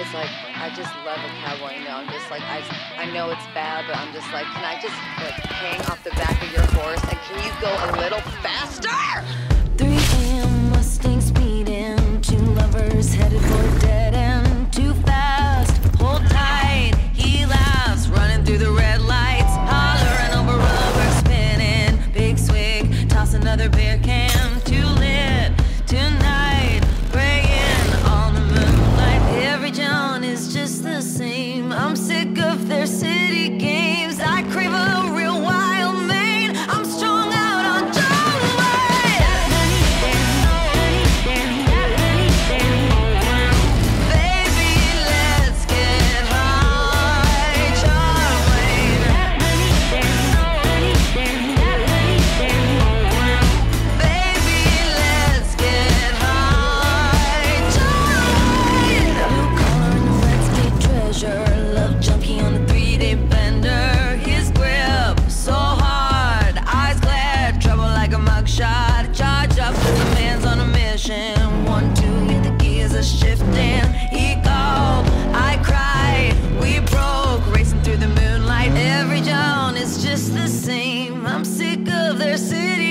It's like I just love a cowboy You know, I'm just like I I know it's bad, but I'm just like, can I just like hang off the back of your horse and can you go a little faster? 3 a.m. Mustang speeding, two lovers headed for dead end. Too fast, hold tight. He laughs, running through the red lights, hollering over rubber spinning. Big swig, toss another beer. city.